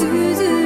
do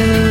go.